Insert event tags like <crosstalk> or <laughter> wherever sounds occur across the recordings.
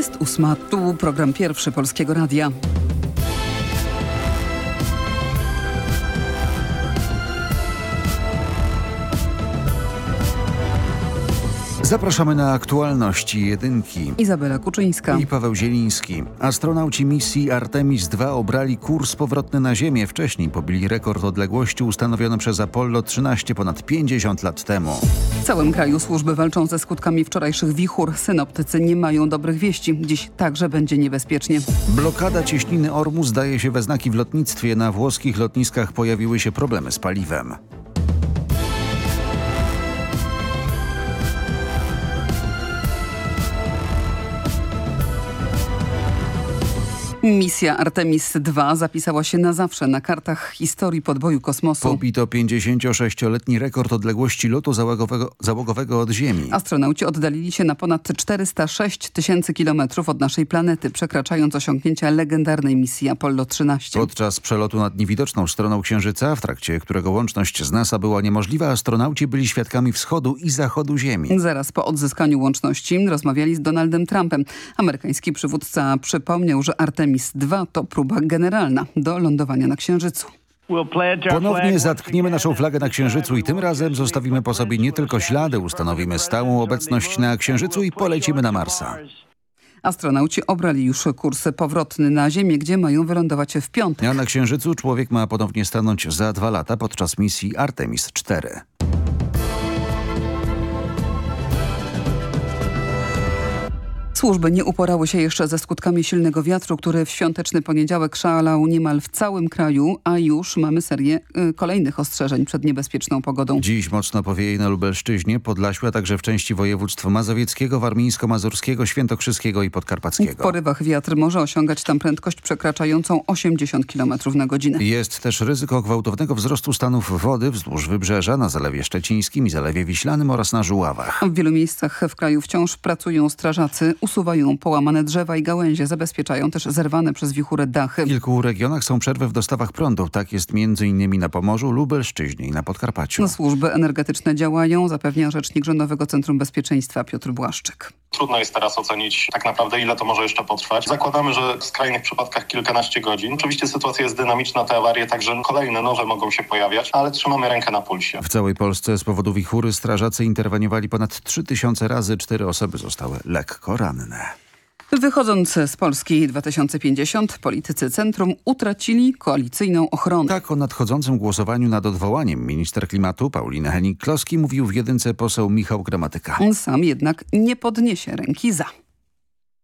Jest ósma, tu program pierwszy Polskiego Radia. Zapraszamy na aktualności jedynki. Izabela Kuczyńska. I Paweł Zieliński. Astronauci misji Artemis II obrali kurs powrotny na Ziemię. Wcześniej pobili rekord odległości ustanowiony przez Apollo 13 ponad 50 lat temu. W całym kraju służby walczą ze skutkami wczorajszych wichur. Synoptycy nie mają dobrych wieści. Dziś także będzie niebezpiecznie. Blokada cieśniny Ormus daje się we znaki w lotnictwie. Na włoskich lotniskach pojawiły się problemy z paliwem. Misja Artemis II zapisała się na zawsze na kartach historii podboju kosmosu. Pobito 56-letni rekord odległości lotu załogowego, załogowego od Ziemi. Astronauci oddalili się na ponad 406 tysięcy kilometrów od naszej planety, przekraczając osiągnięcia legendarnej misji Apollo 13. Podczas przelotu nad niewidoczną stroną Księżyca, w trakcie którego łączność z NASA była niemożliwa, astronauci byli świadkami wschodu i zachodu Ziemi. Zaraz po odzyskaniu łączności rozmawiali z Donaldem Trumpem. Amerykański przywódca przypomniał, że Artemis Artemis II to próba generalna do lądowania na Księżycu. Ponownie zatkniemy naszą flagę na Księżycu i tym razem zostawimy po sobie nie tylko ślady, ustanowimy stałą obecność na Księżycu i polecimy na Marsa. Astronauci obrali już kurs powrotny na Ziemię, gdzie mają wylądować w piątek. A na Księżycu człowiek ma ponownie stanąć za dwa lata podczas misji Artemis 4. Służby nie uporały się jeszcze ze skutkami silnego wiatru, który w świąteczny poniedziałek szalał niemal w całym kraju, a już mamy serię y, kolejnych ostrzeżeń przed niebezpieczną pogodą. Dziś mocno powieje na Lubelszczyźnie, Podlasiu, a także w części województw mazowieckiego, warmińsko-mazurskiego, świętokrzyskiego i podkarpackiego. W porywach wiatr może osiągać tam prędkość przekraczającą 80 km na godzinę. Jest też ryzyko gwałtownego wzrostu stanów wody wzdłuż wybrzeża, na Zalewie Szczecińskim i Zalewie Wiślanym oraz na Żuławach. W wielu miejscach w kraju wciąż pracują strażacy usuwają połamane drzewa i gałęzie, zabezpieczają też zerwane przez wichurę dachy. W kilku regionach są przerwy w dostawach prądu. Tak jest m.in. na Pomorzu, Lubelszczyźnie i na Podkarpaciu. Służby energetyczne działają, zapewnia rzecznik Rządowego Centrum Bezpieczeństwa Piotr Błaszczyk. Trudno jest teraz ocenić tak naprawdę, ile to może jeszcze potrwać. Zakładamy, że w skrajnych przypadkach kilkanaście godzin. Oczywiście sytuacja jest dynamiczna, te awarie także kolejne, nowe mogą się pojawiać, ale trzymamy rękę na pulsie. W całej Polsce z powodu wichury strażacy interweniowali ponad 3000 razy. Cztery osoby zostały lekko ranne. Wychodząc z Polski 2050, politycy Centrum utracili koalicyjną ochronę. Tak o nadchodzącym głosowaniu nad odwołaniem minister klimatu Paulina Henik-Kloski mówił w jedynce poseł Michał Gramatyka. On sam jednak nie podniesie ręki za.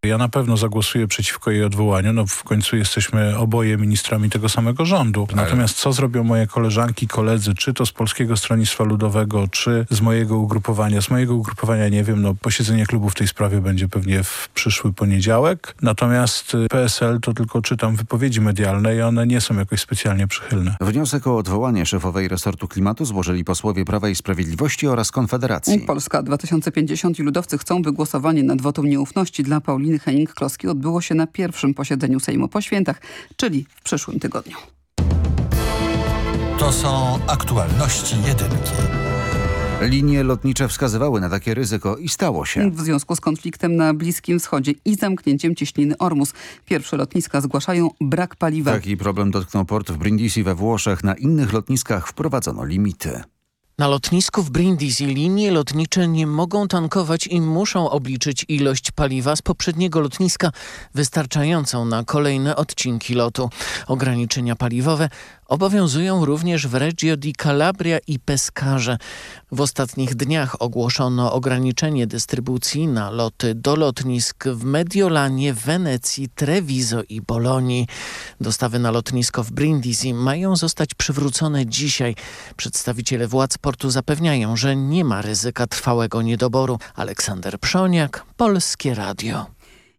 Ja na pewno zagłosuję przeciwko jej odwołaniu. No w końcu jesteśmy oboje ministrami tego samego rządu. Natomiast co zrobią moje koleżanki, koledzy, czy to z Polskiego Stronnictwa Ludowego, czy z mojego ugrupowania? Z mojego ugrupowania nie wiem. No posiedzenie klubu w tej sprawie będzie pewnie w przyszły poniedziałek. Natomiast y, PSL to tylko czytam wypowiedzi medialne i one nie są jakoś specjalnie przychylne. Wniosek o odwołanie szefowej resortu klimatu złożyli posłowie Prawa i Sprawiedliwości oraz Konfederacji. Polska 2050 i ludowcy chcą, by głosowanie nad wotum nieufności dla Pauliny Henning-Kloski odbyło się na pierwszym posiedzeniu Sejmu po świętach, czyli w przyszłym tygodniu. To są aktualności jedynki. Linie lotnicze wskazywały na takie ryzyko i stało się. W związku z konfliktem na Bliskim Wschodzie i zamknięciem cieśniny Ormus. Pierwsze lotniska zgłaszają brak paliwa. Taki problem dotknął port w Brindisi we Włoszech. Na innych lotniskach wprowadzono limity. Na lotnisku w Brindisi linie lotnicze nie mogą tankować i muszą obliczyć ilość paliwa z poprzedniego lotniska wystarczającą na kolejne odcinki lotu. Ograniczenia paliwowe obowiązują również w Reggio di Calabria i Pescarze. W ostatnich dniach ogłoszono ograniczenie dystrybucji na loty do lotnisk w Mediolanie, Wenecji, Treviso i Bolonii. Dostawy na lotnisko w Brindisi mają zostać przywrócone dzisiaj. Przedstawiciele władz portu zapewniają, że nie ma ryzyka trwałego niedoboru. Aleksander Przoniak, Polskie Radio.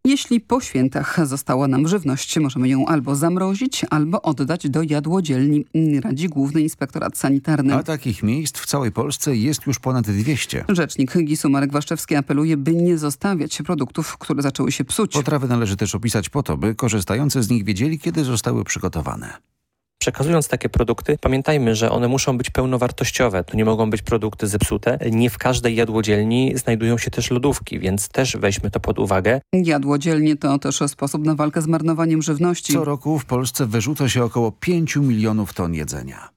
Jeśli po świętach została nam żywność, możemy ją albo zamrozić, albo oddać do jadłodzielni, radzi Główny Inspektorat Sanitarny. A takich miejsc w całej Polsce jest już ponad 200. Rzecznik GIS-u Marek Waszczewski apeluje, by nie zostawiać produktów, które zaczęły się psuć. Potrawy należy też opisać po to, by korzystający z nich wiedzieli, kiedy zostały przygotowane. Przekazując takie produkty, pamiętajmy, że one muszą być pełnowartościowe. To nie mogą być produkty zepsute. Nie w każdej jadłodzielni znajdują się też lodówki, więc też weźmy to pod uwagę. Jadłodzielnie to też sposób na walkę z marnowaniem żywności. Co roku w Polsce wyrzuca się około 5 milionów ton jedzenia.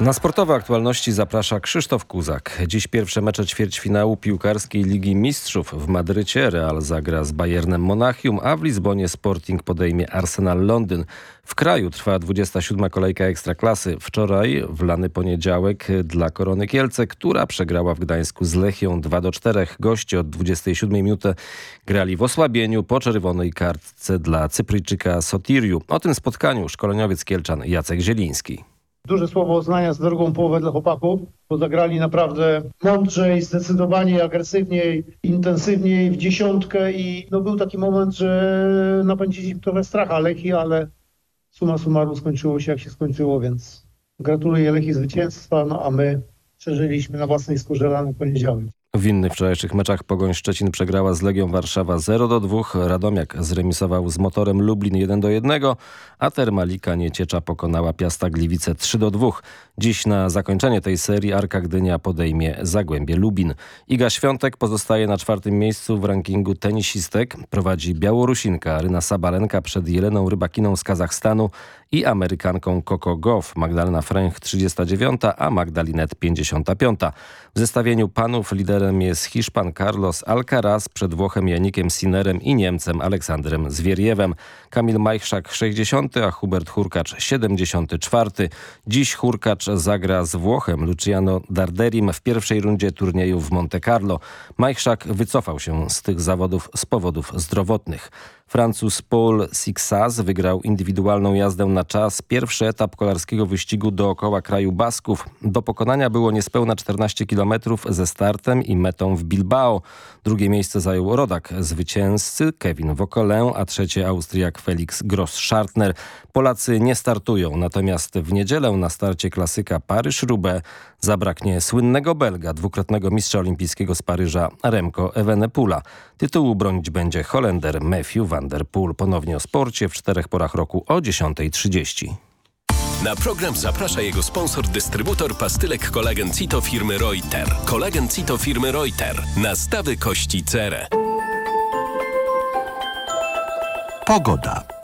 Na sportowe aktualności zaprasza Krzysztof Kuzak. Dziś pierwsze mecze ćwierćfinału piłkarskiej Ligi Mistrzów w Madrycie. Real zagra z Bayernem Monachium, a w Lizbonie Sporting podejmie Arsenal Londyn. W kraju trwa 27. kolejka Ekstraklasy. Wczoraj w lany poniedziałek dla Korony Kielce, która przegrała w Gdańsku z Lechią 2 do 4. Goście od 27 minuty grali w osłabieniu po czerwonej kartce dla Cypryjczyka Sotiriu. O tym spotkaniu szkoleniowiec Kielczan Jacek Zieliński. Duże słowo uznania za drugą połowę dla chłopaków, bo zagrali naprawdę mądrzej, zdecydowanie agresywniej, intensywniej w dziesiątkę i no, był taki moment, że napędzili trochę stracha Lechi, ale suma summarum skończyło się jak się skończyło, więc gratuluję Lechi zwycięstwa, no a my przeżyliśmy na własnej skórze lany poniedziałek. W innych wczorajszych meczach Pogoń Szczecin przegrała z Legią Warszawa 0 do 2, Radomiak zremisował z Motorem Lublin 1 do 1, a Termalika Nieciecza pokonała Piasta Gliwice 3 do 2. Dziś na zakończenie tej serii Arka Gdynia podejmie Zagłębie Lubin. Iga Świątek pozostaje na czwartym miejscu w rankingu tenisistek. Prowadzi Białorusinka Ryna Sabalenka przed Jeleną Rybakiną z Kazachstanu i Amerykanką Coco Goff. Magdalena Fręch 39, a Magdalinet 55. W zestawieniu panów liderem jest Hiszpan Carlos Alcaraz przed Włochem Janikiem Sinerem i Niemcem Aleksandrem Zwierjewem. Kamil Majchrzak 60, a Hubert Hurkacz 74. Dziś Hurkacz zagra z Włochem Luciano Darderim w pierwszej rundzie turnieju w Monte Carlo. Majchrzak wycofał się z tych zawodów z powodów zdrowotnych. Francuz Paul Sixas wygrał indywidualną jazdę na czas. Pierwszy etap kolarskiego wyścigu dookoła kraju Basków. Do pokonania było niespełna 14 km ze startem i metą w Bilbao. Drugie miejsce zajął rodak zwycięzcy Kevin Wokolę, a trzecie Austriak Felix Gross-Schartner. Polacy nie startują, natomiast w niedzielę na starcie klasyka Paryż-Roubaix zabraknie słynnego Belga, dwukrotnego mistrza olimpijskiego z Paryża Remco Evenepoela. Tytułu bronić będzie Holender Matthew der Poel. Ponownie o sporcie w czterech porach roku o 10.30. Na program zaprasza jego sponsor, dystrybutor pastylek kolagen Cito firmy Reuter. Kolagen Cito firmy Reuter. Nastawy kości cerę. Pogoda.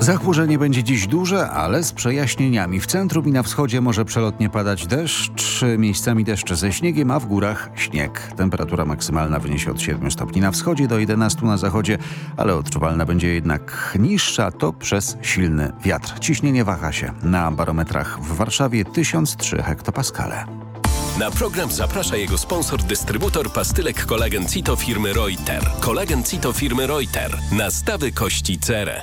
Zachmurzenie będzie dziś duże, ale z przejaśnieniami. W centrum i na wschodzie może przelotnie padać deszcz, miejscami deszcz ze śniegiem, a w górach śnieg. Temperatura maksymalna wyniesie od 7 stopni na wschodzie do 11 na zachodzie, ale odczuwalna będzie jednak niższa, to przez silny wiatr. Ciśnienie waha się. Na barometrach w Warszawie 1003 hektopaskale. Na program zaprasza jego sponsor, dystrybutor pastylek kolagen Cito firmy Reuter. Kolagen Cito firmy Reuter. Nastawy kości cerę.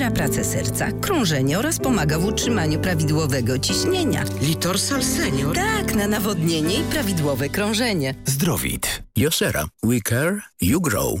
wspiera pracę serca, krążenie oraz pomaga w utrzymaniu prawidłowego ciśnienia. Litorsal Senior? Tak, na nawodnienie i prawidłowe krążenie. Zdrowit. Josera. We care, you grow.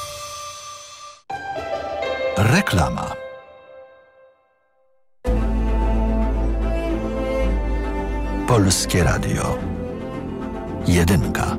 Reklama. Polskie Radio. Jedynka.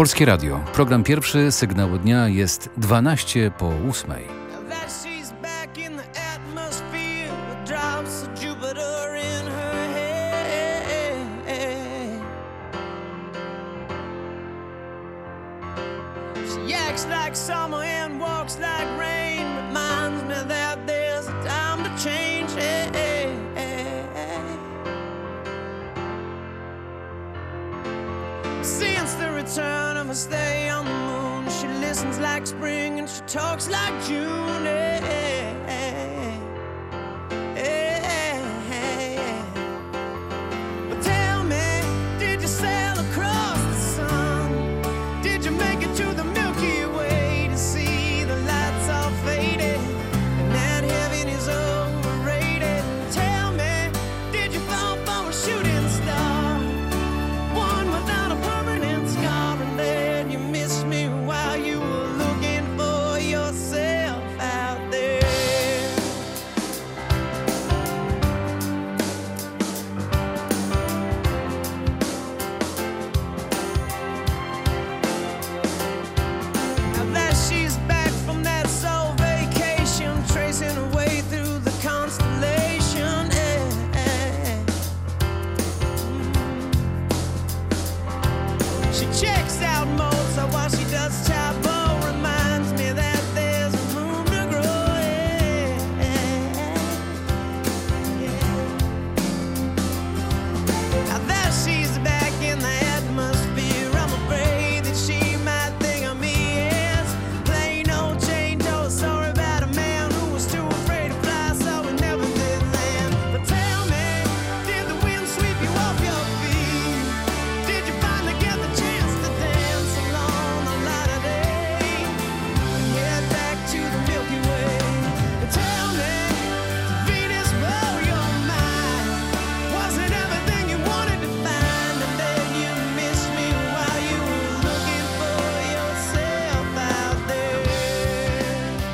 Polskie Radio. Program pierwszy, sygnał dnia jest 12 po 8.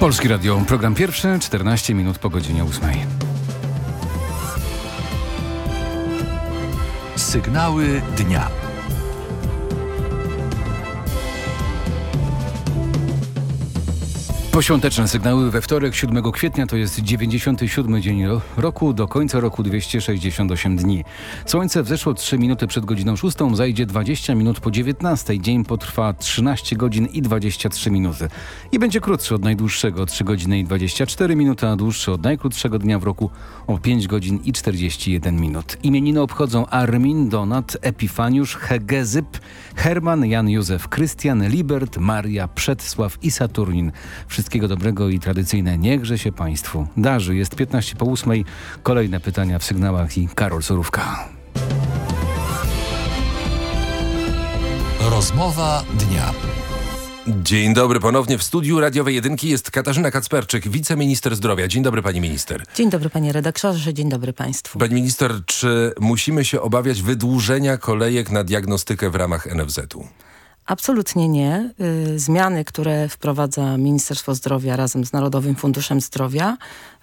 Polski Radio, program pierwszy, 14 minut po godzinie 8. Sygnały dnia. Poświąteczne sygnały we wtorek 7 kwietnia to jest 97 dzień ro- roku, do końca roku 268 dni. Słońce wzeszło 3 minuty przed godziną 6, zajdzie 20 minut po 19. Dzień potrwa 13 godzin i 23 minuty. I będzie krótszy od najdłuższego o 3 godziny i 24 minuty, a dłuższy od najkrótszego dnia w roku o 5 godzin i 41 minut. Imieniny obchodzą Armin, Donat, Epifaniusz, Hegezyp, Herman, Jan Józef, Krystian, Libert, Maria, Przedsław i Saturnin. Wszystkiego dobrego i tradycyjne niechże się Państwu darzy. Jest 15 po 8. Kolejne pytania w sygnałach i Karol Sorówka. Rozmowa dnia. Dzień dobry, ponownie w studiu radiowej jedynki jest Katarzyna Kacperczyk, wiceminister zdrowia. Dzień dobry pani minister. Dzień dobry panie redaktorze, dzień dobry państwu. Pani minister, czy musimy się obawiać wydłużenia kolejek na diagnostykę w ramach NFZ-u? Absolutnie nie. Y, Zmiany, które wprowadza Ministerstwo Zdrowia razem z Narodowym Funduszem Zdrowia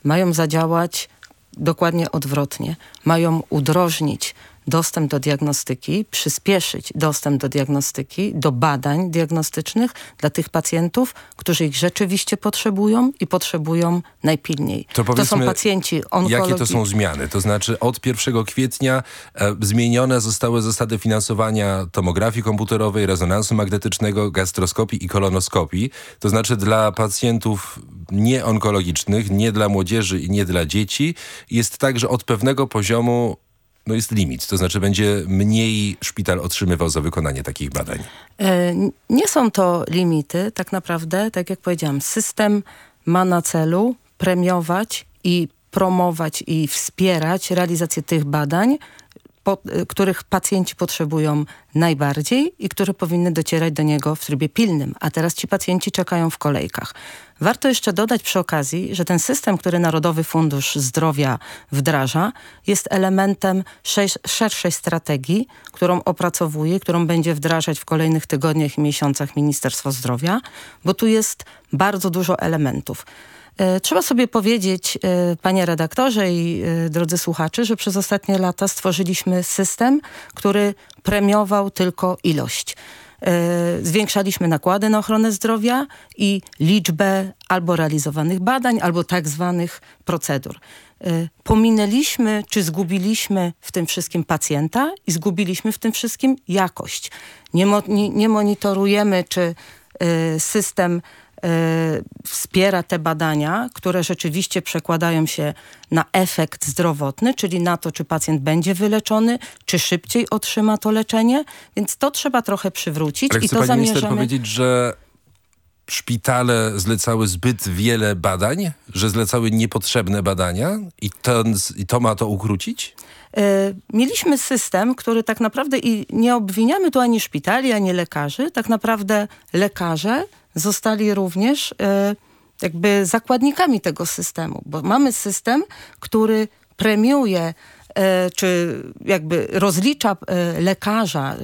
mają zadziałać dokładnie odwrotnie. Mają udrożnić dostęp do diagnostyki, przyspieszyć dostęp do diagnostyki, do badań diagnostycznych dla tych pacjentów, którzy ich rzeczywiście potrzebują i potrzebują najpilniej. To, powiedzmy, są pacjenci onkologii. Jakie to są zmiany? To znaczy od 1 kwietnia e, zmienione zostały zasady finansowania tomografii komputerowej, rezonansu magnetycznego, gastroskopii i kolonoskopii. To znaczy dla pacjentów nieonkologicznych, nie dla młodzieży i nie dla dzieci jest tak, że od pewnego poziomu no jest limit, to znaczy będzie mniej szpital otrzymywał za wykonanie takich badań. E, Nie są to limity, tak naprawdę, tak jak powiedziałam, system ma na celu premiować i promować i wspierać realizację tych badań, po, których pacjenci potrzebują najbardziej i które powinny docierać do niego w trybie pilnym, a teraz ci pacjenci czekają w kolejkach. Warto jeszcze dodać przy okazji, że ten system, który Narodowy Fundusz Zdrowia wdraża, jest elementem szerszej strategii, którą opracowuje, którą będzie wdrażać w kolejnych tygodniach i miesiącach Ministerstwo Zdrowia, bo tu jest bardzo dużo elementów. E, Trzeba sobie powiedzieć, e, panie redaktorze i e, drodzy słuchacze, że przez ostatnie lata stworzyliśmy system, który premiował tylko ilość. Zwiększaliśmy nakłady na ochronę zdrowia i liczbę albo realizowanych badań, albo tak zwanych procedur. Pominęliśmy, czy zgubiliśmy w tym wszystkim pacjenta i zgubiliśmy w tym wszystkim jakość. Nie, mo- nie, nie monitorujemy, czy system wspiera te badania, które rzeczywiście przekładają się na efekt zdrowotny, czyli na to, czy pacjent będzie wyleczony, czy szybciej otrzyma to leczenie, więc to trzeba trochę przywrócić Ale i to pani minister zamierzamy... powiedzieć, że szpitale zlecały zbyt wiele badań, że zlecały niepotrzebne badania i to, i to ma to ukrócić? E, Mieliśmy system, który tak naprawdę i nie obwiniamy tu ani szpitali, ani lekarzy. Tak naprawdę lekarze zostali również e, jakby zakładnikami tego systemu, bo mamy system, który premiuje e, czy jakby rozlicza e, lekarza,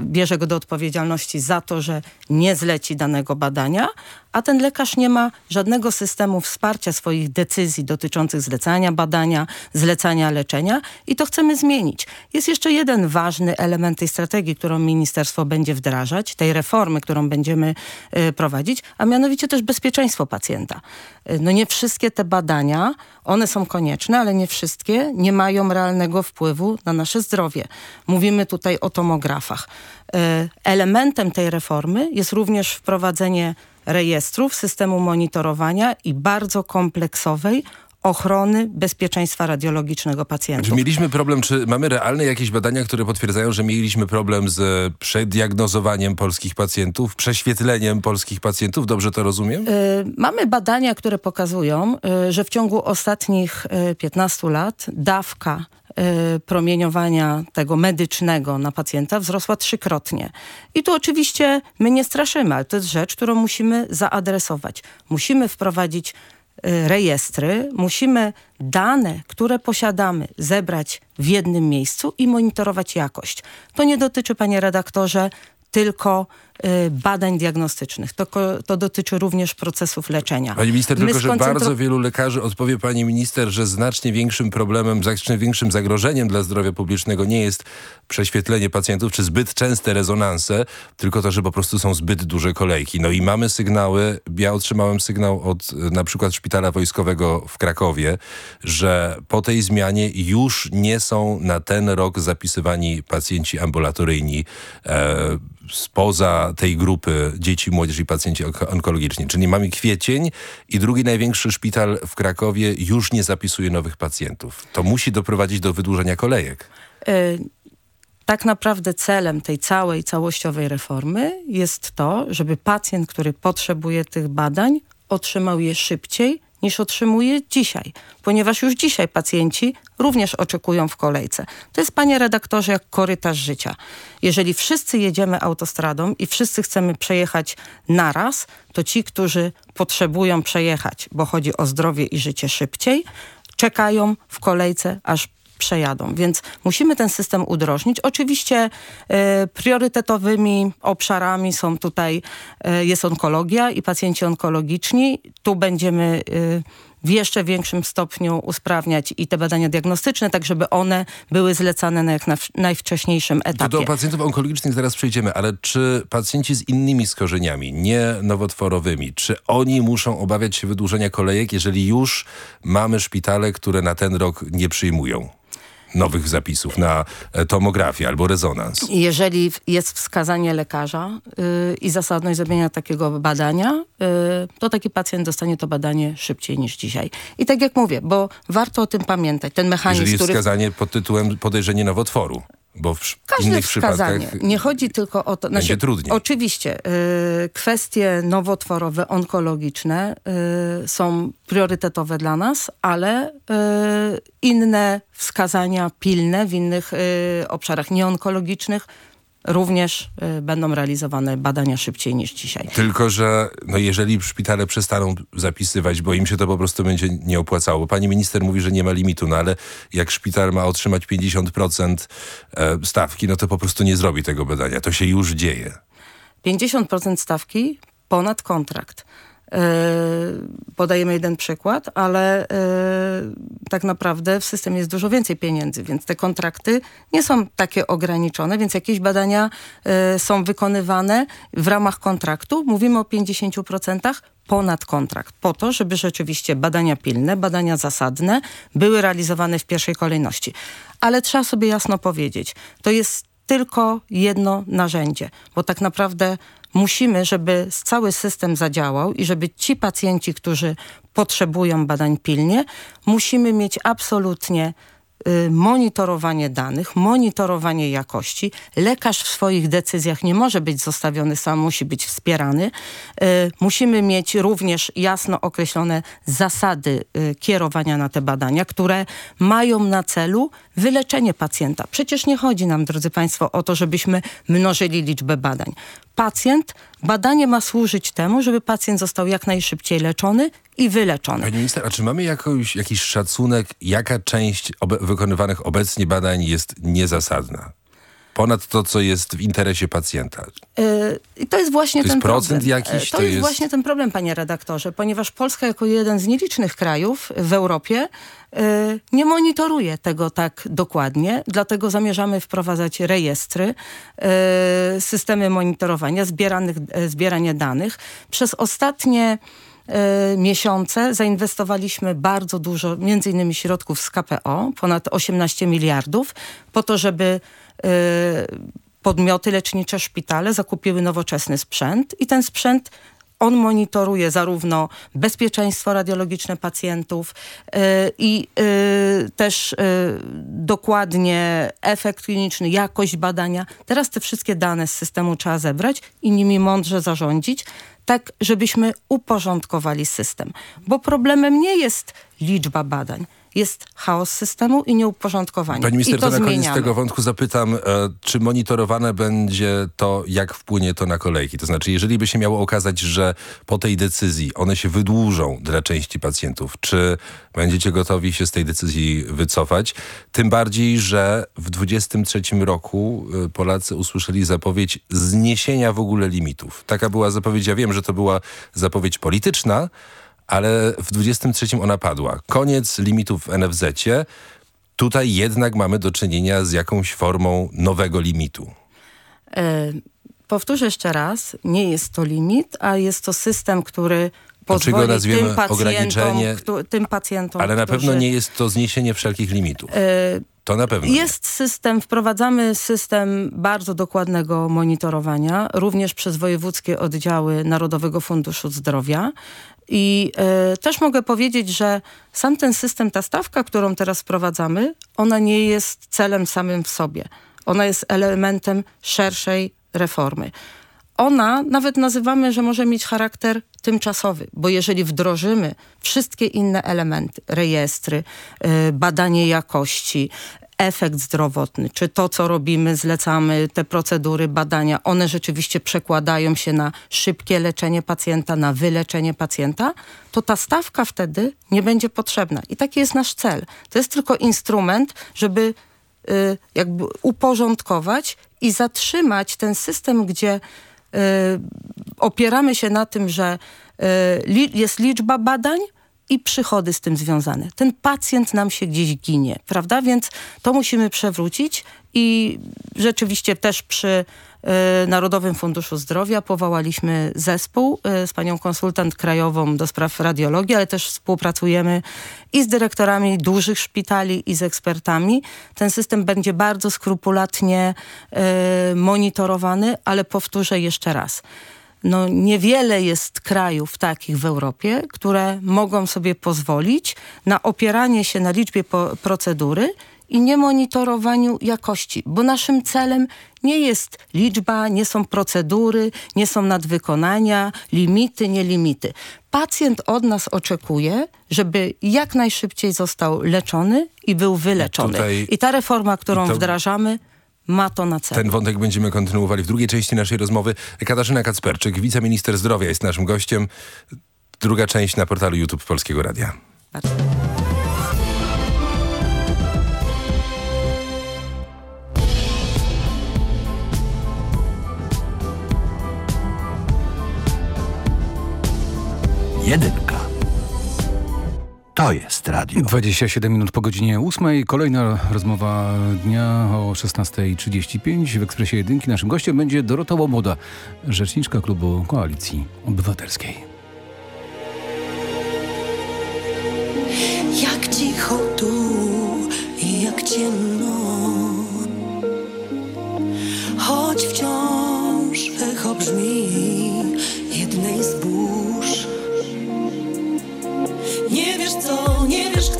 bierze go do odpowiedzialności za to, że nie zleci danego badania, a ten lekarz nie ma żadnego systemu wsparcia swoich decyzji dotyczących zlecania badania, zlecania leczenia i to chcemy zmienić. Jest jeszcze jeden ważny element tej strategii, którą ministerstwo będzie wdrażać, tej reformy, którą będziemy e, prowadzić, a mianowicie też bezpieczeństwo pacjenta. E, No nie wszystkie te badania, one są konieczne, ale nie wszystkie nie mają realnego wpływu na nasze zdrowie. Mówimy tutaj o tomografach. E, Elementem tej reformy jest również wprowadzenie rejestrów, systemu monitorowania i bardzo kompleksowej ochrony bezpieczeństwa radiologicznego pacjentów. Czy mieliśmy problem, czy mamy realne jakieś badania, które potwierdzają, że mieliśmy problem z przediagnozowaniem polskich pacjentów, prześwietleniem polskich pacjentów? Dobrze to rozumiem? Y, Mamy badania, które pokazują, y, że w ciągu ostatnich y, 15 lat dawka y, promieniowania tego medycznego na pacjenta wzrosła trzykrotnie. I tu oczywiście my nie straszymy, ale to jest rzecz, którą musimy zaadresować. Musimy wprowadzić rejestry, musimy dane, które posiadamy, zebrać w jednym miejscu i monitorować jakość. To nie dotyczy, panie redaktorze, tylko y, badań diagnostycznych. To, to dotyczy również procesów leczenia. Pani minister, My tylko że bardzo wielu lekarzy odpowie pani minister, że znacznie większym problemem, znacznie większym zagrożeniem dla zdrowia publicznego nie jest prześwietlenie pacjentów czy zbyt częste rezonanse, tylko to, że po prostu są zbyt duże kolejki. No i mamy sygnały, ja otrzymałem sygnał od y, na przykład Szpitala Wojskowego w Krakowie, że po tej zmianie już nie są na ten rok zapisywani pacjenci ambulatoryjni e, spoza tej grupy dzieci, młodzież i pacjenci onko- onkologiczni. Czyli mamy kwiecień i drugi największy szpital w Krakowie już nie zapisuje nowych pacjentów. To musi doprowadzić do wydłużenia kolejek. Y, tak naprawdę celem tej całej, całościowej reformy jest to, żeby pacjent, który potrzebuje tych badań, otrzymał je szybciej niż otrzymuje dzisiaj, ponieważ już dzisiaj pacjenci również oczekują w kolejce. To jest, panie redaktorze, jak korytarz życia. Jeżeli wszyscy jedziemy autostradą i wszyscy chcemy przejechać naraz, to ci, którzy potrzebują przejechać, bo chodzi o zdrowie i życie szybciej, czekają w kolejce, aż przejadą. Więc musimy ten system udrożnić. Oczywiście e, priorytetowymi obszarami są tutaj, e, jest onkologia i pacjenci onkologiczni. Tu będziemy e, w jeszcze większym stopniu usprawniać i te badania diagnostyczne, tak żeby one były zlecane na jak na, najwcześniejszym etapie. do pacjentów onkologicznych zaraz przejdziemy, ale czy pacjenci z innymi skorzeniami, nie nowotworowymi, czy oni muszą obawiać się wydłużenia kolejek, jeżeli już mamy szpitale, które na ten rok nie przyjmują nowych zapisów na e, tomografię albo rezonans? Jeżeli jest wskazanie lekarza y, i zasadność zrobienia takiego badania, y, to taki pacjent dostanie to badanie szybciej niż dzisiaj. I tak jak mówię, bo warto o tym pamiętać. Ten mechanizm, Jeżeli jest który... wskazanie pod tytułem podejrzenie nowotworu, bo w Każde innych wskazanie. przypadkach Nie chodzi tylko o to... znaczy, będzie trudniej. Oczywiście y, kwestie nowotworowe, onkologiczne y, są priorytetowe dla nas, ale y, inne wskazania pilne w innych y, obszarach nieonkologicznych również y, będą realizowane badania szybciej niż dzisiaj. Tylko, że no jeżeli szpitale przestaną zapisywać, bo im się to po prostu będzie nie opłacało. Bo pani minister mówi, że nie ma limitu, no ale jak szpital ma otrzymać 50% e, stawki, no to po prostu nie zrobi tego badania. To się już dzieje. 50% stawki ponad kontrakt. Yy, podajemy jeden przykład, ale yy, tak naprawdę w systemie jest dużo więcej pieniędzy, więc te kontrakty nie są takie ograniczone, więc jakieś badania yy, są wykonywane w ramach kontraktu. Mówimy o 50% ponad kontrakt, po to, żeby rzeczywiście badania pilne, badania zasadne były realizowane w pierwszej kolejności. Ale trzeba sobie jasno powiedzieć, to jest tylko jedno narzędzie, bo tak naprawdę musimy, żeby cały system zadziałał i żeby ci pacjenci, którzy potrzebują badań pilnie, musimy mieć absolutnie y, monitorowanie danych, monitorowanie jakości. Lekarz w swoich decyzjach nie może być zostawiony sam, musi być wspierany. Y, Musimy mieć również jasno określone zasady y, kierowania na te badania, które mają na celu wyleczenie pacjenta. Przecież nie chodzi nam, drodzy Państwo, o to, żebyśmy mnożyli liczbę badań. Pacjent, badanie ma służyć temu, żeby pacjent został jak najszybciej leczony i wyleczony. Pani minister, a czy mamy jakoś, jakiś szacunek, jaka część wykonywanych obecnie badań jest niezasadna? Ponad to, co jest w interesie pacjenta. Yy, I to jest właśnie To jest ten procent problem. jakiś? Yy, To, To jest, jest- właśnie ten problem, panie redaktorze, ponieważ Polska jako jeden z nielicznych krajów w Europie yy, nie monitoruje tego tak dokładnie, dlatego zamierzamy wprowadzać rejestry, systemy monitorowania, zbieranych, zbierania danych. Przez ostatnie miesiące zainwestowaliśmy bardzo dużo, między innymi środków z KPO, ponad 18 miliardów, po to, żeby podmioty lecznicze, szpitale zakupiły nowoczesny sprzęt i ten sprzęt on monitoruje zarówno bezpieczeństwo radiologiczne pacjentów yy, i yy, też yy, dokładnie efekt kliniczny, jakość badania. Teraz te wszystkie dane z systemu trzeba zebrać i nimi mądrze zarządzić, tak żebyśmy uporządkowali system. Bo problemem nie jest liczba badań. Jest chaos systemu i nieuporządkowanie. Pani minister, I to, to, na koniec tego wątku zapytam, e, czy monitorowane będzie to, jak wpłynie to na kolejki? To znaczy, jeżeli by się miało okazać, że po tej decyzji one się wydłużą dla części pacjentów, czy będziecie gotowi się z tej decyzji wycofać? Tym bardziej, że w 2023 roku e, Polacy usłyszeli zapowiedź zniesienia w ogóle limitów. Taka była zapowiedź, ja wiem, że to była zapowiedź polityczna, ale w 23 ona padła. Koniec limitów w NFZ-cie. Tutaj jednak mamy do czynienia z jakąś formą nowego limitu. E, powtórzę jeszcze raz, nie jest to limit, a jest to system, który pozwoli nazwiemy tym pacjentom, ograniczenie, któ- tym pacjentom, Ale na którzy, pewno nie jest to zniesienie wszelkich limitów. e, To na pewno. Jest system, wprowadzamy system bardzo dokładnego monitorowania, również przez wojewódzkie oddziały Narodowego Funduszu Zdrowia. I e, też mogę powiedzieć, że sam ten system, ta stawka, którą teraz wprowadzamy, ona nie jest celem samym w sobie. Ona jest elementem szerszej reformy. Ona nawet nazywamy, że może mieć charakter tymczasowy, bo jeżeli wdrożymy wszystkie inne elementy, rejestry, y, badanie jakości, efekt zdrowotny, czy to, co robimy, zlecamy, te procedury, badania, one rzeczywiście przekładają się na szybkie leczenie pacjenta, na wyleczenie pacjenta, to ta stawka wtedy nie będzie potrzebna. I taki jest nasz cel. To jest tylko instrument, żeby y, jakby uporządkować i zatrzymać ten system, gdzie y, opieramy się na tym, że y, li, jest liczba badań i przychody z tym związane. Ten pacjent nam się gdzieś ginie, prawda? Więc to musimy przewrócić i rzeczywiście też przy y, Narodowym Funduszu Zdrowia powołaliśmy zespół y, z panią konsultant krajową do spraw radiologii, ale też współpracujemy i z dyrektorami dużych szpitali i z ekspertami. Ten system będzie bardzo skrupulatnie y, monitorowany, ale powtórzę jeszcze raz no niewiele jest krajów takich w Europie, które mogą sobie pozwolić na opieranie się na liczbie procedury i nie monitorowaniu jakości, bo naszym celem nie jest liczba, nie są procedury, nie są nadwykonania, limity, nie limity. Pacjent od nas oczekuje, żeby jak najszybciej został leczony i był wyleczony. Tutaj- I ta reforma, którą to- wdrażamy, ma to na celu. Ten wątek będziemy kontynuowali w drugiej części naszej rozmowy. Katarzyna Kacperczyk, wiceminister zdrowia jest naszym gościem. Druga część na portalu YouTube Polskiego Radia. Jedynka. To jest radio. 27 minut po godzinie 8. Kolejna rozmowa dnia o 16.35 w Ekspresie Jedynki. Naszym gościem będzie Dorota Łomoda, rzeczniczka klubu Koalicji Obywatelskiej. Jak cicho tu i jak ciemno Choć wciąż echo brzmi jednej z burz Nie wiesz co, nie wiesz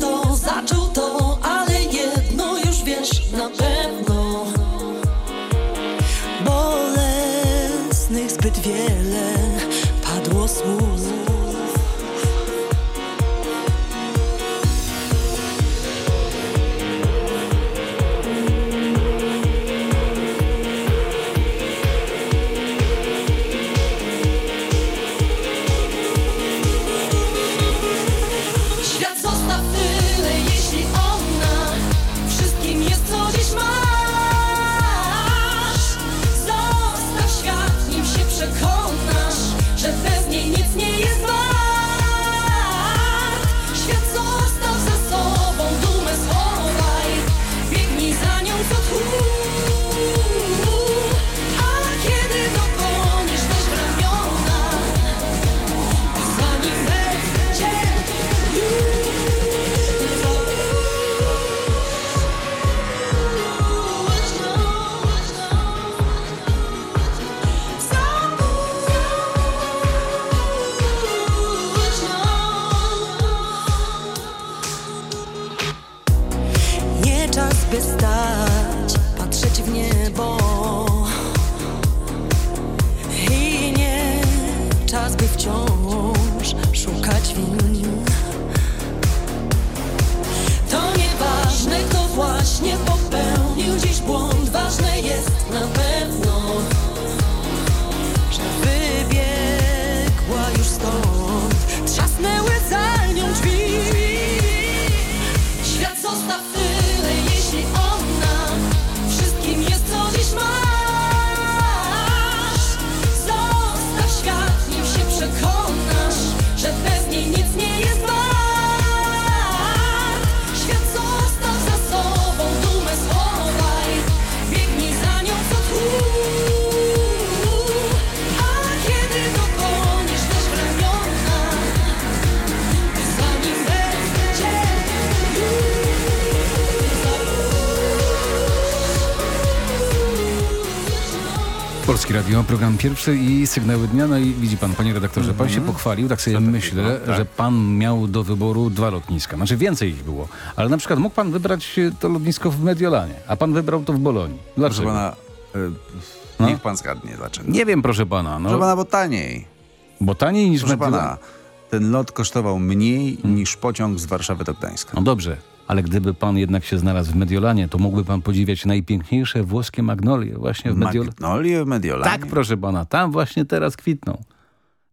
Radio, program pierwszy i sygnały dnia. No i widzi pan, panie redaktorze, pan się pochwalił, tak sobie myślę, tak. że pan miał do wyboru dwa lotniska. Znaczy więcej ich było. Ale na przykład mógł pan wybrać e, to lotnisko w Mediolanie, a pan wybrał to w Bolonii. Dlaczego? Proszę pana, y, No. niech pan zgadnie dlaczego. Nie wiem, proszę pana. No, Proszę pana, bo taniej. Bo taniej niż Proszę pana, ten lot kosztował mniej niż pociąg z Warszawy do Gdańska. No dobrze, ale gdyby pan jednak się znalazł w Mediolanie, to mógłby pan podziwiać najpiękniejsze włoskie magnolie właśnie w Mediolanie. Magnolie w Mediolanie? Tak, proszę pana, tam właśnie teraz kwitną.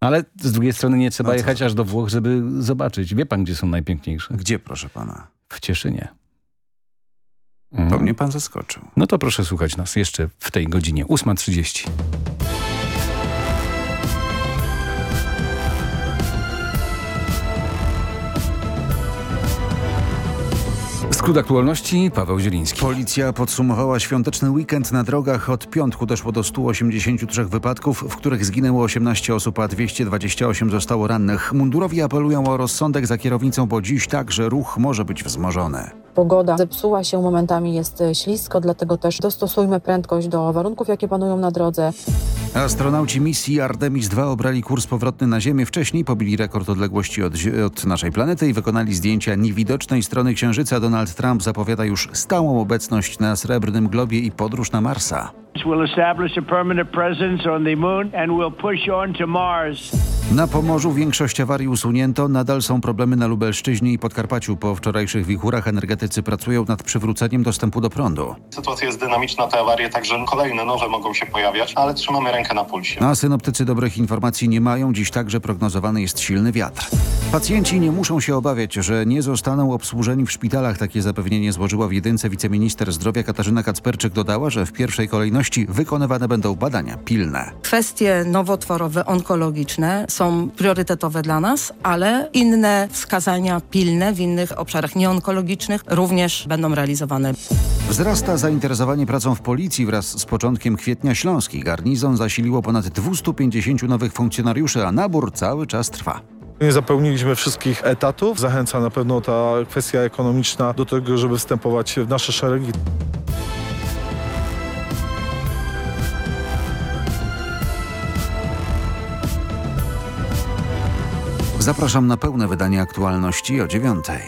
Ale z drugiej strony nie trzeba No jechać aż do Włoch, żeby zobaczyć. Wie pan, gdzie są najpiękniejsze? Gdzie, proszę pana? W Cieszynie. To Mhm. mnie pan zaskoczył. No to proszę słuchać nas jeszcze w tej godzinie, 8.30. Skrót aktualności, Paweł Zieliński. Policja podsumowała świąteczny weekend na drogach. Od piątku doszło do 183 wypadków, w których zginęło 18 osób, a 228 zostało rannych. Mundurowi apelują o rozsądek za kierownicą, bo dziś także ruch może być wzmożony. Pogoda zepsuła się, momentami jest e, ślisko, dlatego też dostosujmy prędkość do warunków, jakie panują na drodze. Astronauci misji Artemis II obrali kurs powrotny na Ziemię. Wcześniej pobili rekord odległości od, od naszej planety i wykonali zdjęcia niewidocznej strony Księżyca. Donald Trump zapowiada już stałą obecność na Srebrnym Globie i podróż na Marsa. We'll establish a permanent presence on the moon and we'll push on to Mars. Na Pomorzu większość awarii usunięto. Nadal są problemy na Lubelszczyźnie i Podkarpaciu. Po wczorajszych wichurach energetycy pracują nad przywróceniem dostępu do prądu. Sytuacja jest dynamiczna, te awarie także kolejne nowe mogą się pojawiać, ale trzymamy rękę na pulsie. A synoptycy dobrych informacji nie mają. Dziś także prognozowany jest silny wiatr. Pacjenci nie muszą się obawiać, że nie zostaną obsłużeni w szpitalach. Takie zapewnienie złożyła w jedynce wiceminister zdrowia Katarzyna Kacperczyk. Dodała, że w pierwszej kolejności wykonywane będą badania pilne. Kwestie nowotworowe, onkologiczne są priorytetowe dla nas, ale inne wskazania pilne w innych obszarach nieonkologicznych również będą realizowane. Wzrasta zainteresowanie pracą w policji wraz z początkiem kwietnia śląski. Garnizon zasiliło ponad 250 nowych funkcjonariuszy, a nabór cały czas trwa. Nie zapełniliśmy wszystkich etatów. Zachęca na pewno ta kwestia ekonomiczna do tego, żeby wstępować w nasze szeregi. Zapraszam na pełne wydanie aktualności o dziewiątej.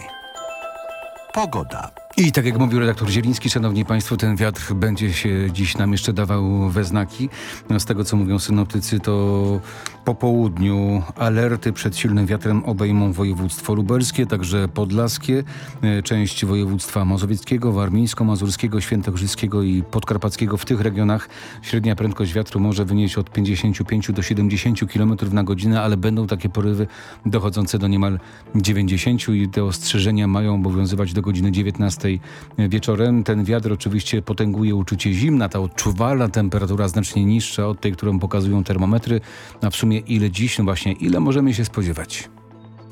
Pogoda. I tak jak mówił redaktor Zieliński, szanowni państwo, ten wiatr będzie się dziś nam jeszcze dawał we znaki. No, Z tego, co mówią synoptycy, to po południu alerty przed silnym wiatrem obejmą województwo lubelskie, także podlaskie, e, część województwa mazowieckiego, warmińsko-mazurskiego, świętokrzyskiego i podkarpackiego. W tych regionach średnia prędkość wiatru może wynieść od 55 do 70 km na godzinę, ale będą takie porywy dochodzące do niemal 90 i te ostrzeżenia mają obowiązywać do godziny 19 wieczorem. Ten wiatr oczywiście potęguje uczucie zimna, ta odczuwalna temperatura znacznie niższa od tej, którą pokazują termometry. A w sumie ile dziś, no właśnie, ile możemy się spodziewać?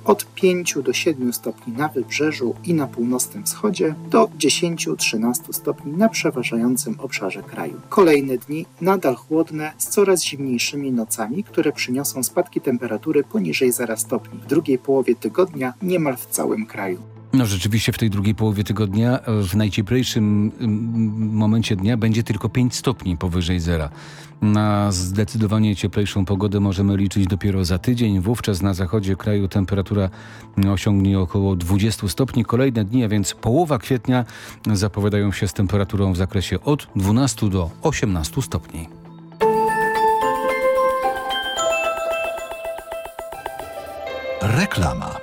Od 5 do 7 stopni na wybrzeżu i na północnym wschodzie do 10-13 stopni na przeważającym obszarze kraju. Kolejne dni nadal chłodne z coraz zimniejszymi nocami, które przyniosą spadki temperatury poniżej 0 stopni. W drugiej połowie tygodnia niemal w całym kraju. No rzeczywiście w tej drugiej połowie tygodnia e, w najcieplejszym momencie dnia będzie tylko 5 stopni powyżej zera. Na zdecydowanie cieplejszą pogodę możemy liczyć dopiero za tydzień. Wówczas na zachodzie kraju temperatura osiągnie około 20 stopni. Kolejne dni, a więc połowa kwietnia zapowiadają się z temperaturą w zakresie od 12 do 18 stopni. Reklama.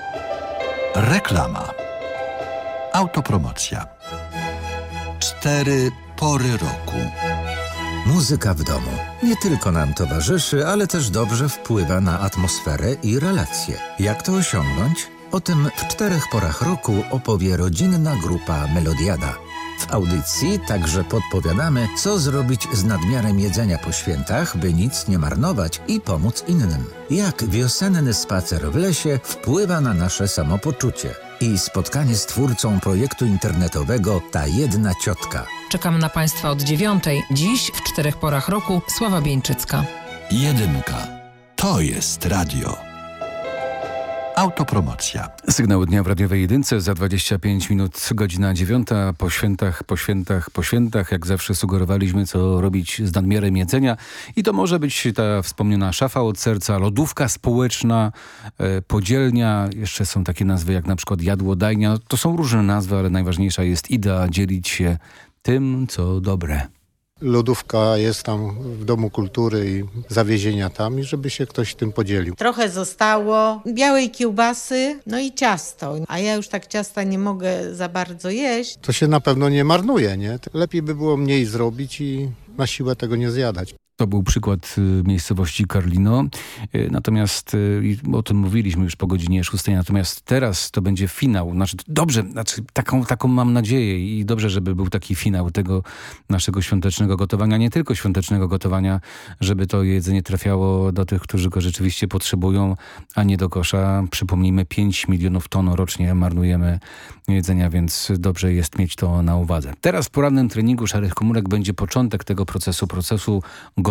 Reklama. Autopromocja. Cztery pory roku. Muzyka w domu nie tylko nam towarzyszy, ale też dobrze wpływa na atmosferę i relacje. Jak to osiągnąć? O tym w czterech porach roku opowie rodzinna grupa Melodiada. W audycji także podpowiadamy, co zrobić z nadmiarem jedzenia po świętach, by nic nie marnować i pomóc innym. Jak wiosenny spacer w lesie wpływa na nasze samopoczucie. I spotkanie z twórcą projektu internetowego Ta Jedna Ciotka. Czekam na Państwa od dziewiątej. Dziś w czterech porach roku Sława Bieńczycka. Jedynka. To jest radio. Autopromocja. Sygnał dnia w radiowej jedynce za 25 minut, godzina dziewiąta. Po świętach, po świętach, po świętach. Jak zawsze sugerowaliśmy, co robić z nadmiarem jedzenia. I to może być ta wspomniana szafa od serca, lodówka społeczna, e, podzielnia. Jeszcze są takie nazwy jak na przykład jadłodajnia. To są różne nazwy, ale najważniejsza jest idea dzielić się tym, co dobre. Lodówka jest tam w Domu Kultury i zawiezienia tam i żeby się ktoś tym podzielił. Trochę zostało białej kiełbasy, no i ciasto. A ja już tak ciasta nie mogę za bardzo jeść. To się na pewno nie marnuje, nie? Lepiej by było mniej zrobić i na siłę tego nie zjadać. To był przykład y, miejscowości Carlino. Y, Natomiast y, o tym mówiliśmy już po godzinie 6. Natomiast teraz to będzie finał. Znaczy, dobrze, znaczy, taką, taką mam nadzieję i dobrze, żeby był taki finał tego naszego świątecznego gotowania. Nie tylko świątecznego gotowania, żeby to jedzenie trafiało do tych, którzy go rzeczywiście potrzebują, a nie do kosza. Przypomnijmy, 5 milionów ton rocznie marnujemy jedzenia, więc dobrze jest mieć to na uwadze. Teraz w porannym treningu Szarych Komórek będzie początek tego procesu, procesu gotowania,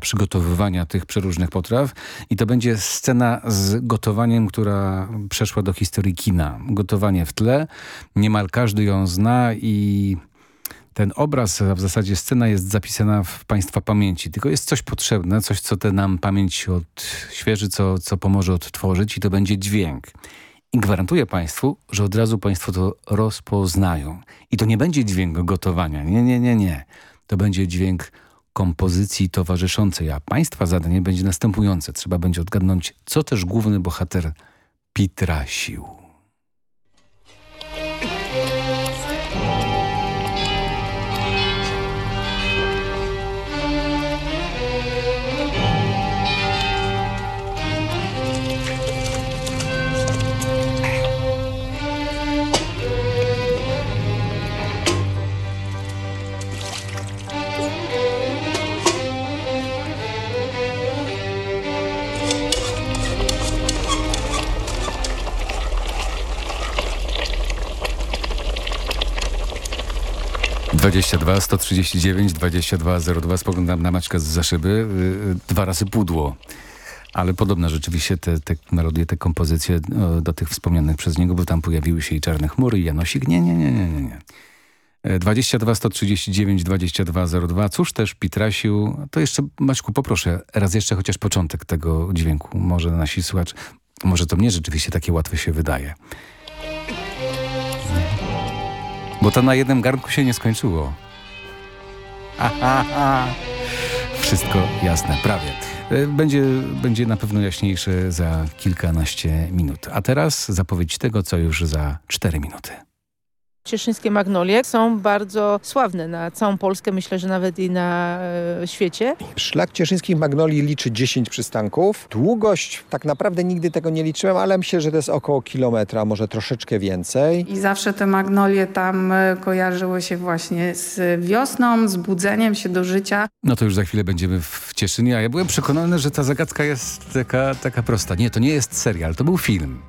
przygotowywania tych przeróżnych potraw i to będzie scena z gotowaniem, która przeszła do historii kina. Gotowanie w tle, niemal każdy ją zna i ten obraz, a w zasadzie scena jest zapisana w Państwa pamięci. Tylko jest coś potrzebne, coś, co tę nam pamięć odświeży, co, co pomoże odtworzyć i to będzie dźwięk. I gwarantuję Państwu, że od razu Państwo to rozpoznają. I to nie będzie dźwięk gotowania. Nie, nie, nie, nie. To będzie dźwięk kompozycji towarzyszącej, a Państwa zadanie będzie następujące. Trzeba będzie odgadnąć, co też główny bohater Pitra sił. 22 139 2202 spoglądam na Maćka z zaszyby. Y, y, dwa razy pudło. Ale podobno rzeczywiście te, te melodie, te kompozycje no, do tych wspomnianych przez niego, bo tam pojawiły się i Czarne Chmury, i Janosik. Nie, nie, nie, nie, nie. nie. 22 139 2202. Cóż też Pitrasił, to jeszcze Maćku poproszę raz jeszcze chociaż początek tego dźwięku. Może nasi słuchacz, może to mnie rzeczywiście takie łatwe się wydaje. Bo to na jednym garnku się nie skończyło. Aha. Wszystko jasne, prawie. E, Będzie, będzie na pewno jaśniejsze za kilkanaście minut. A teraz zapowiedź tego, co już za cztery minuty. Cieszyńskie magnolie są bardzo sławne na całą Polskę, myślę, że nawet i na e, świecie. Szlak cieszyńskich magnolii liczy 10 przystanków. Długość tak naprawdę nigdy tego nie liczyłem, ale myślę, że to jest około kilometra, może troszeczkę więcej. I zawsze te magnolie tam e, kojarzyły się właśnie z wiosną, z budzeniem się do życia. No to już za chwilę będziemy w Cieszynie, a ja byłem przekonany, że ta zagadka jest taka, taka prosta. Nie, to nie jest serial, to był film.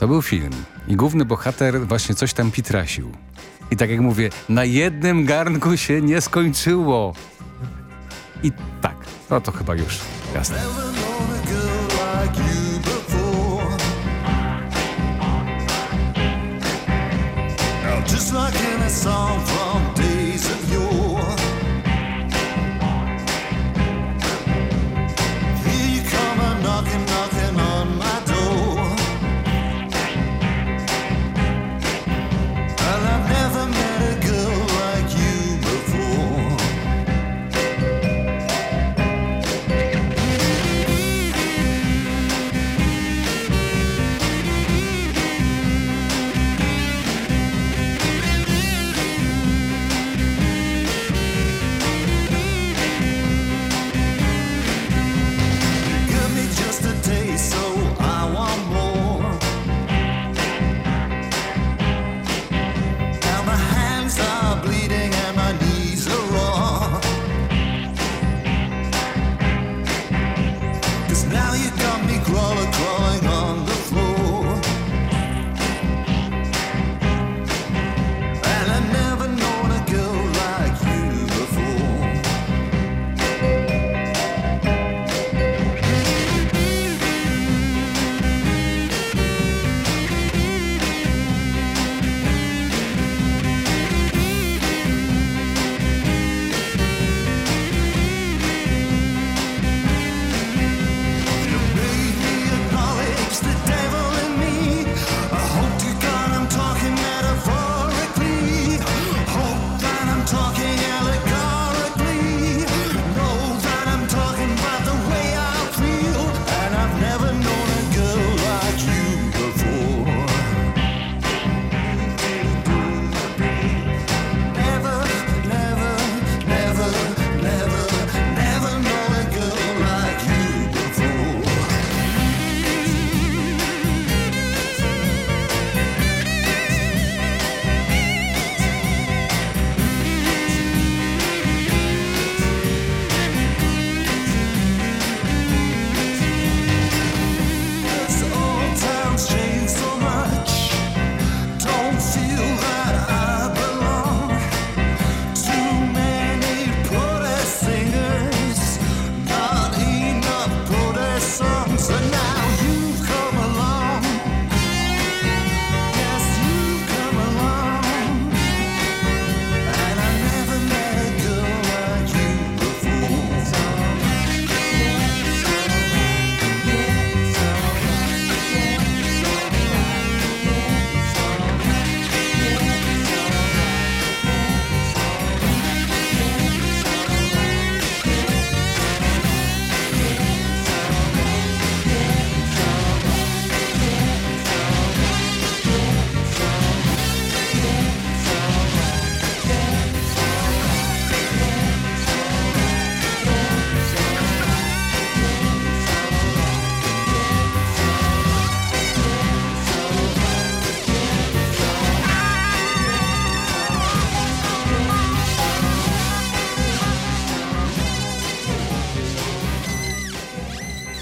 To był film. I główny bohater właśnie coś tam pitrasił. I tak jak mówię, na jednym garnku się nie skończyło. I tak, no to chyba już jasne. Just like in a song from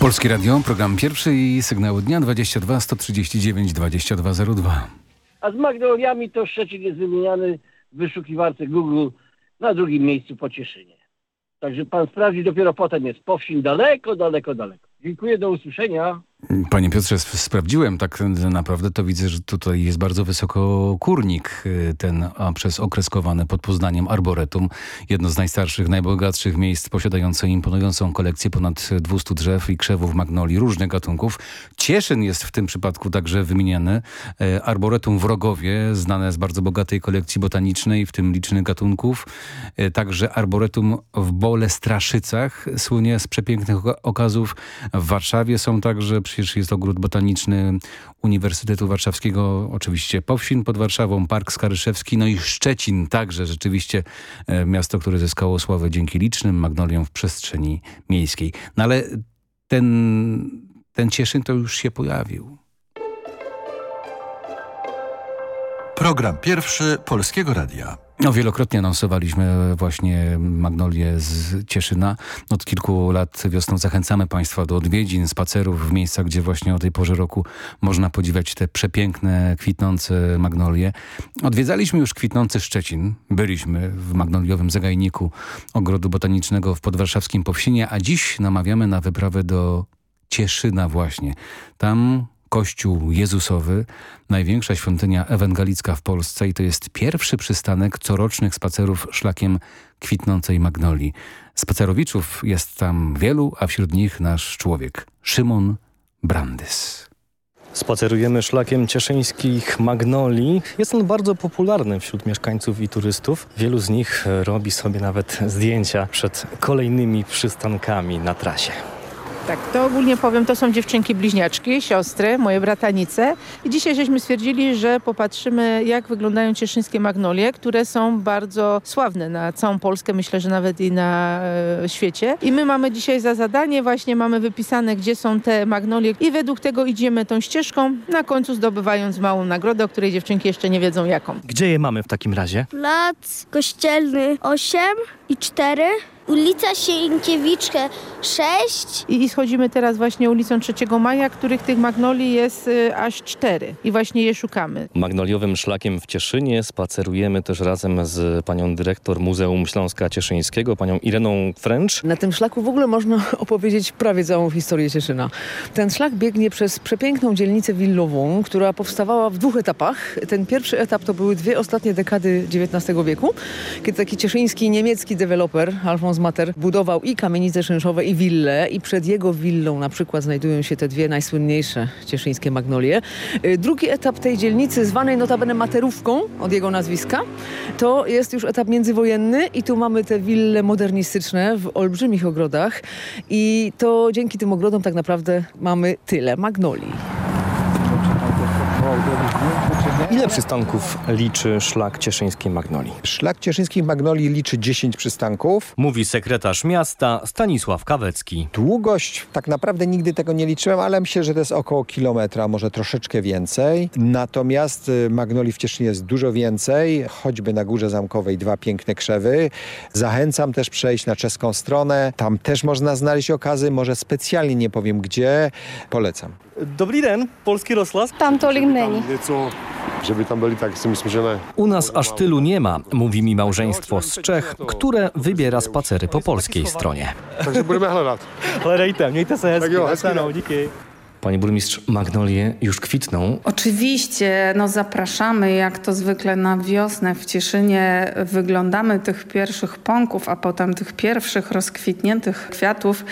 Polskie Radio, program pierwszy i sygnały dnia 22 139 2202. A z magnoliami to Szczecin jest wymieniany w wyszukiwarce Google na drugim miejscu po Cieszynie. Także pan sprawdzi, dopiero potem jest Powsin daleko, daleko, daleko. Dziękuję, do usłyszenia. Panie Piotrze, sp- sprawdziłem tak naprawdę, to widzę, że tutaj jest bardzo wysoko kurnik, y, ten przez okres kowany pod Poznaniem Arboretum. Jedno z najstarszych, najbogatszych miejsc posiadające imponującą kolekcję ponad 200 drzew i krzewów magnolii różnych gatunków. Cieszyn jest w tym przypadku także wymieniany. E, Arboretum w Rogowie, znane z bardzo bogatej kolekcji botanicznej, w tym licznych gatunków. E, Także Arboretum w Bolestraszycach słynie z przepięknych oka- okazów. W Warszawie są także, przecież jest ogród botaniczny Uniwersytetu Warszawskiego, oczywiście Powsin pod Warszawą, Park Skaryszewski, no i Szczecin także rzeczywiście e, miasto, które zyskało sławę dzięki licznym magnoliom w przestrzeni miejskiej. No ale ten, ten Cieszyn to już się pojawił. Program pierwszy Polskiego Radia. No, wielokrotnie anonsowaliśmy właśnie Magnolię z Cieszyna. Od kilku lat wiosną zachęcamy Państwa do odwiedzin, spacerów w miejscach, gdzie właśnie o tej porze roku można podziwiać te przepiękne, kwitnące magnolie. Odwiedzaliśmy już kwitnący Szczecin. Byliśmy w magnoliowym zagajniku Ogrodu Botanicznego w podwarszawskim Powsinie, a dziś namawiamy na wyprawę do Cieszyna właśnie. Tam Kościół Jezusowy, największa świątynia ewangelicka w Polsce i to jest pierwszy przystanek corocznych spacerów szlakiem kwitnącej magnolii. Spacerowiczów jest tam wielu, a wśród nich nasz człowiek, Szymon Brandys. Spacerujemy szlakiem cieszyńskich magnolii. Jest on bardzo popularny wśród mieszkańców i turystów. Wielu z nich robi sobie nawet zdjęcia przed kolejnymi przystankami na trasie. Tak, to ogólnie powiem, to są dziewczynki bliźniaczki, siostry, moje bratanice. I dzisiaj żeśmy stwierdzili, że popatrzymy, jak wyglądają cieszyńskie magnolie, które są bardzo sławne na całą Polskę, myślę, że nawet i na e, świecie. I my mamy dzisiaj za zadanie, właśnie mamy wypisane, gdzie są te magnolie i według tego idziemy tą ścieżką, na końcu zdobywając małą nagrodę, o której dziewczynki jeszcze nie wiedzą jaką. Gdzie je mamy w takim razie? Plac Kościelny 8 i 4. Ulica Sienkiewicz 6. I, I schodzimy teraz właśnie ulicą 3 Maja, których tych magnolii jest y, aż cztery. I właśnie je szukamy. Magnoliowym szlakiem w Cieszynie spacerujemy też razem z panią dyrektor Muzeum Śląska Cieszyńskiego, panią Ireną French. Na tym szlaku w ogóle można <laughs> opowiedzieć prawie całą historię Cieszyna. Ten szlak biegnie przez przepiękną dzielnicę willową, która powstawała w dwóch etapach. Ten pierwszy etap to były dwie ostatnie dekady XIX wieku, kiedy taki cieszyński niemiecki deweloper Alfons Mater budował i kamienice czynszowe i wille i przed jego willą na przykład znajdują się te dwie najsłynniejsze cieszyńskie magnolie. Y, Drugi etap tej dzielnicy, zwanej notabene Materówką od jego nazwiska, to jest już etap międzywojenny i tu mamy te wille modernistyczne w olbrzymich ogrodach i to dzięki tym ogrodom tak naprawdę mamy tyle magnolii. Ile przystanków liczy szlak cieszyńskiej magnolii? Szlak cieszyńskich magnolii liczy 10 przystanków. Mówi sekretarz miasta Stanisław Kawecki. Długość tak naprawdę nigdy tego nie liczyłem, ale myślę, że to jest około kilometra, może troszeczkę więcej. Natomiast y, magnolii w Cieszynie jest dużo więcej, choćby na Górze Zamkowej dwa piękne krzewy. Zachęcam też przejść na czeską stronę. Tam też można znaleźć okazy, może specjalnie nie powiem gdzie. Polecam. Dobry den, polski rozhlas. Tam tolik není. Něco, že by tam byli, tak si myslím, že ne. U nas aż tylu nie ma, mówi mi małżeństwo z Czech, które wybiera spacery po polskiej stronie. Takže budeme hledat. Hledejte, mějte se Tak jo, hezky, Panie burmistrz, magnolie już kwitną. Oczywiście, no zapraszamy jak to zwykle na wiosnę w Cieszynie. Wyglądamy tych pierwszych pąków, a potem tych pierwszych rozkwitniętych kwiatów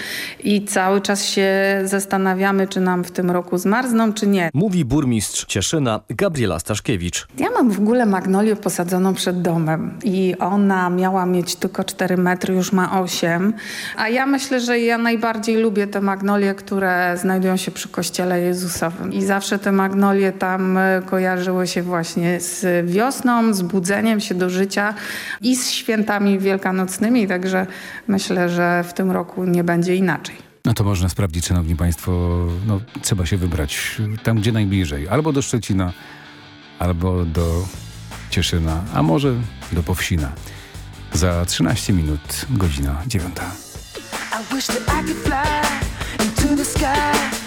i cały czas się zastanawiamy, czy nam w tym roku zmarzną, czy nie. Mówi burmistrz Cieszyna Gabriela Staszkiewicz. Ja mam w ogóle magnolię posadzoną przed domem i ona miała mieć tylko 4 metry, już ma 8. A ja myślę, że ja najbardziej lubię te magnolie, które znajdują się przy kościele Jezusowym. I zawsze te magnolie tam e, kojarzyły się właśnie z wiosną, z budzeniem się do życia i z świętami wielkanocnymi, także myślę, że w tym roku nie będzie inaczej. No to można sprawdzić, szanowni państwo, no trzeba się wybrać tam, gdzie najbliżej. Albo do Szczecina, albo do Cieszyna, a może do Powsina. Za 13 minut, godzina dziewiąta. I wish that I could fly into the sky,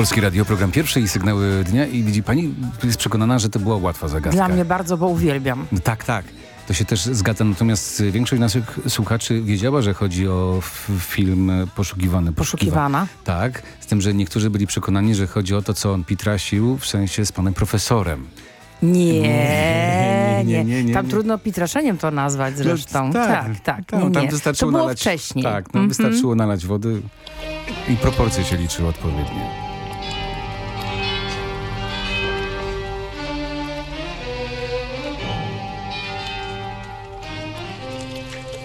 Polskie Radio, program pierwszy i sygnały dnia i widzi pani, jest przekonana, że to była łatwa zagadka. Dla mnie bardzo, bo uwielbiam. No Tak, tak. To się też zgadza, natomiast większość naszych słuchaczy wiedziała, że chodzi o film Poszukiwany. Poszukiwana. Tak, z tym, że niektórzy byli przekonani, że chodzi o to, co on pitrasił, w sensie z panem profesorem. Nie, Nie, nie, Tam trudno pitraszeniem to nazwać zresztą. tak, tak, tak. Tak, tam wystarczyło to było nalać, wcześniej. Tak, no, Mhm. wystarczyło nalać wody i proporcje się liczyły odpowiednio.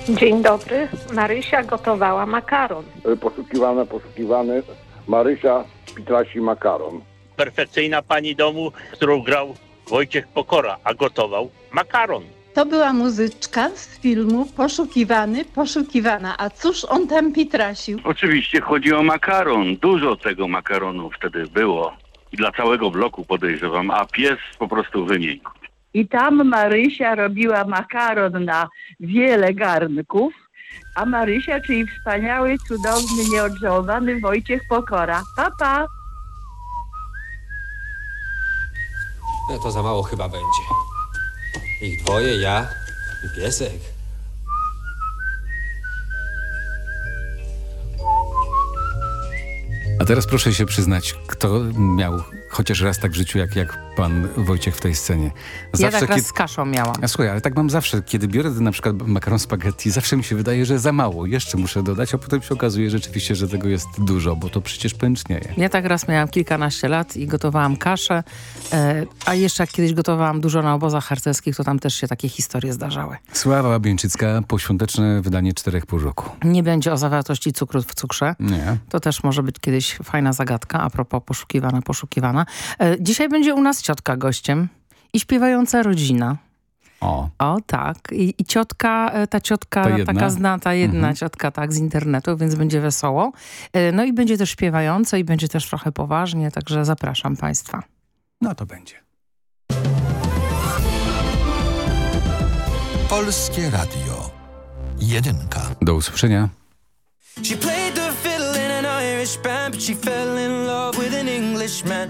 Dzień dobry. Marysia gotowała makaron. poszukiwana, poszukiwany Marysia Pitrasi Makaron. perfekcyjna pani domu, którą grał Wojciech Pokora, a gotował makaron. To była muzyczka z filmu Poszukiwany, Poszukiwana. A cóż on tam pitrasił? Oczywiście chodzi o makaron. Dużo tego makaronu wtedy było. I dla całego bloku podejrzewam, a pies po prostu wymienił. I tam Marysia robiła makaron na wiele garnków, a Marysia, czyli wspaniały, cudowny, nieodżałowany Wojciech Pokora. Papa! Pa. No to za mało chyba będzie. Ich dwoje, ja i piesek. A teraz proszę się przyznać, kto miał chociaż raz tak w życiu, jak, jak pan Wojciech w tej scenie. Ja tak raz kiedy- z kaszą miałam. A słuchaj, ale tak mam zawsze, kiedy biorę na przykład makaron spaghetti, zawsze mi się wydaje, że za mało, jeszcze muszę dodać, a potem się okazuje rzeczywiście, że tego jest dużo, bo to przecież pęcznieje. Ja tak raz miałam kilkanaście lat i gotowałam kaszę, e, a jeszcze jak kiedyś gotowałam dużo na obozach harcerskich, to tam też się takie historie zdarzały. Sława Bieńczycka, poświąteczne wydanie czterech pół roku. Nie będzie o zawartości cukru w cukrze. Nie. To też może być kiedyś fajna zagadka, a propos poszukiwana, poszukiwana. E, dzisiaj będzie u nas ciotka gościem i śpiewająca rodzina. O. O, tak. I, i ciotka, e, ta ciotka, Ta taka zna, ta jedna Mhm. ciotka, tak, z internetu, więc będzie wesoło. E, No i będzie też śpiewająco i będzie też trochę poważnie, także zapraszam państwa. No to będzie. Polskie Radio. Jedynka. Do usłyszenia. She played the fiddle in an Irish band, but she fell in love with an Englishman.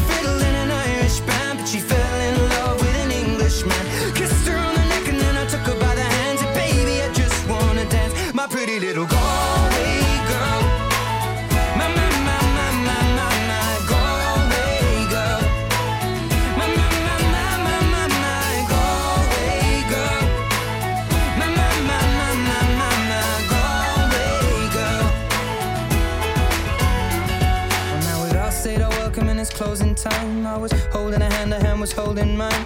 little Galway girl. My, my, my, my, my, my, my Galway girl. My, my, my, my, my, my, my Galway girl. My, my, my, my, my, my, my Galway girl. Well, now we'd all said our welcome and it's closing time. I was holding a hand, a hand was holding mine.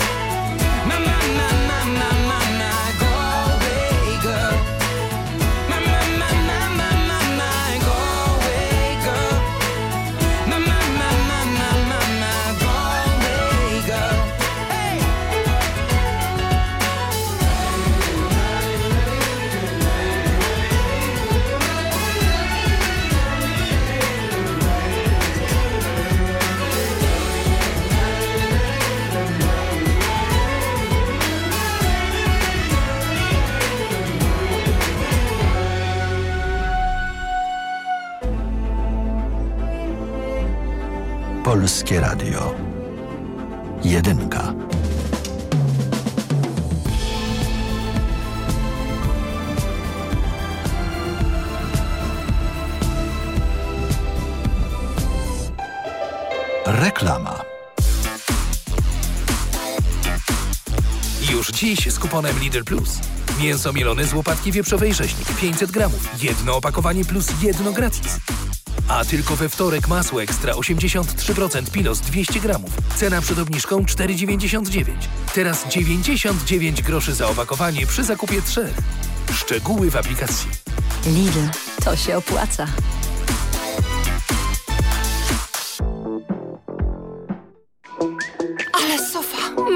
Polskie Radio. Jedynka. Reklama. Już dziś z kuponem Lidl Plus. Mięso mielone z łopatki wieprzowej rzeźnik 500 gramów. Jedno opakowanie plus jedno gratis. A tylko we wtorek masło ekstra 83% Pilos 200 gramów. Cena przed obniżką 4,99. Teraz 99 groszy za opakowanie przy zakupie trzech. Szczegóły w aplikacji. Lidl, to się opłaca.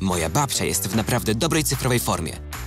Moja babcia jest w naprawdę dobrej cyfrowej formie.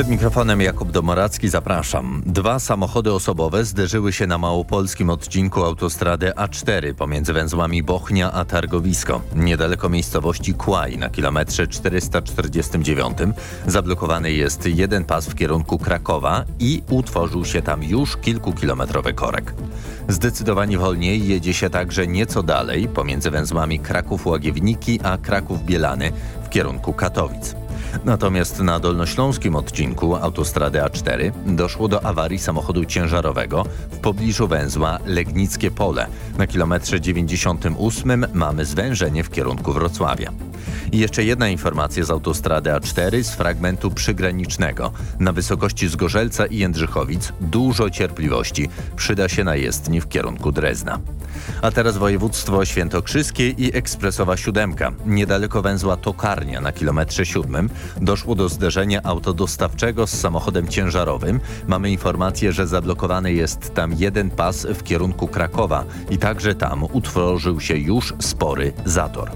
Przed mikrofonem Jakub Domoracki zapraszam. Dwa samochody osobowe zderzyły się na małopolskim odcinku autostrady A4 pomiędzy węzłami Bochnia a Targowisko. Niedaleko miejscowości Kłaj na kilometrze 449 zablokowany jest jeden pas w kierunku Krakowa i utworzył się tam już kilkukilometrowy korek. Zdecydowanie wolniej jedzie się także nieco dalej pomiędzy węzłami Kraków-Łagiewniki a Kraków-Bielany w kierunku Katowic. Natomiast na dolnośląskim odcinku autostrady A4 doszło do awarii samochodu ciężarowego w pobliżu węzła Legnickie Pole. Na kilometrze 98 mamy zwężenie w kierunku Wrocławia. I jeszcze jedna informacja z autostrady A4 z fragmentu przygranicznego. Na wysokości Zgorzelca i Jędrzychowic dużo cierpliwości przyda się na jezdni w kierunku Drezna. A teraz województwo świętokrzyskie i ekspresowa siódemka. Niedaleko węzła Tokarnia na kilometrze siódmym doszło do zderzenia autodostawczego z samochodem ciężarowym. Mamy informację, że zablokowany jest tam jeden pas w kierunku Krakowa i także tam utworzył się już spory zator.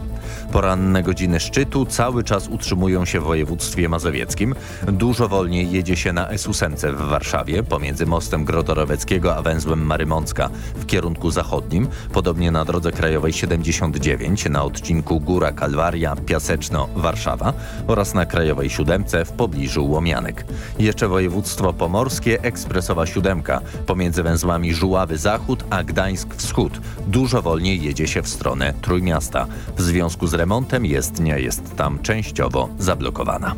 Poranne godziny szczytu cały czas utrzymują się w województwie mazowieckim. Dużo wolniej jedzie się na S8 w Warszawie pomiędzy mostem Grodoroweckiego a węzłem Marymącka w kierunku zachodnim. Podobnie na drodze krajowej 79 na odcinku Góra Kalwaria Piaseczno Warszawa oraz na krajowej 7 w pobliżu Łomianek. Jeszcze województwo pomorskie ekspresowa siódemka pomiędzy węzłami Żuławy Zachód a Gdańsk Wschód. Dużo wolniej jedzie się w stronę Trójmiasta. W związku z remontem jezdnia jest tam częściowo zablokowana.